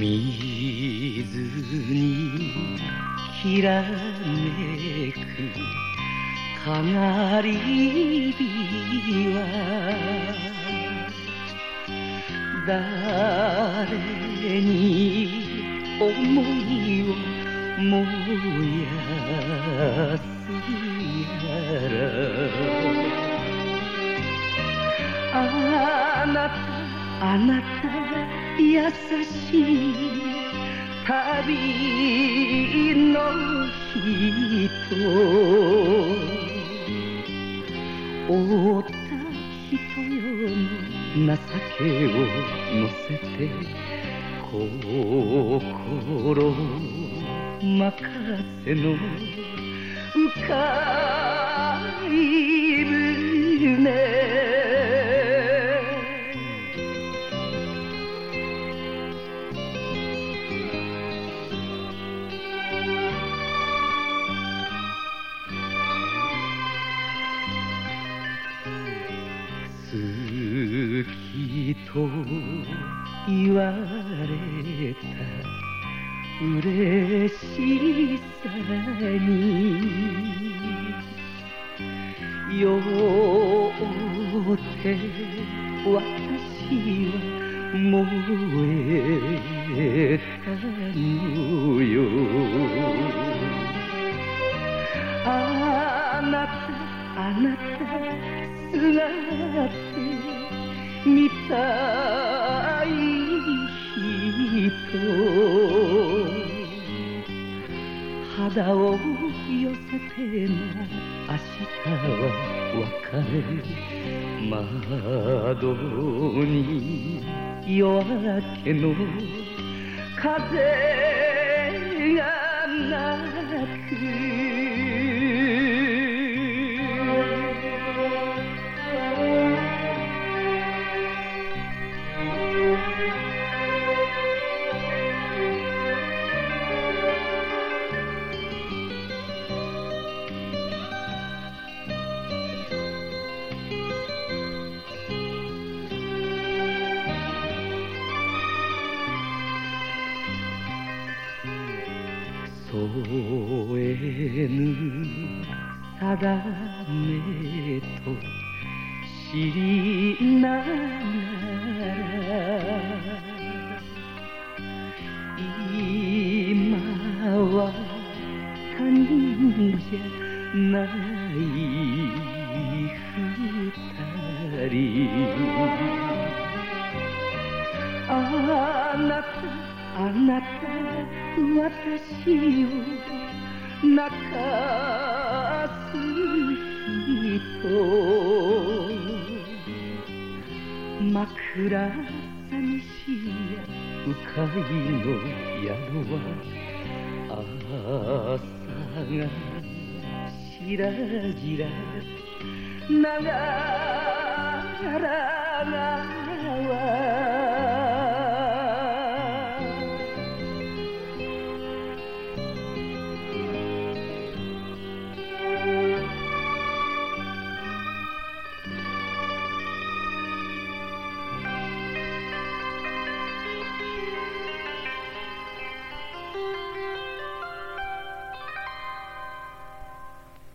水にきらめくかがり火は誰に思いを燃やすやら。あなたあなた優しい旅の人追った人よの情けを乗せて心任せの深い船きと言われた。嬉しさに酔って私は燃えなたすがってみたい人肌を寄せても明日は別れ窓に夜明けの風が鳴く添えぬ定めと知りながら今は他人じゃない二人。あなたあなた私を。泣かす人枕寂しいや鵜飼の宿は朝がしらじらながら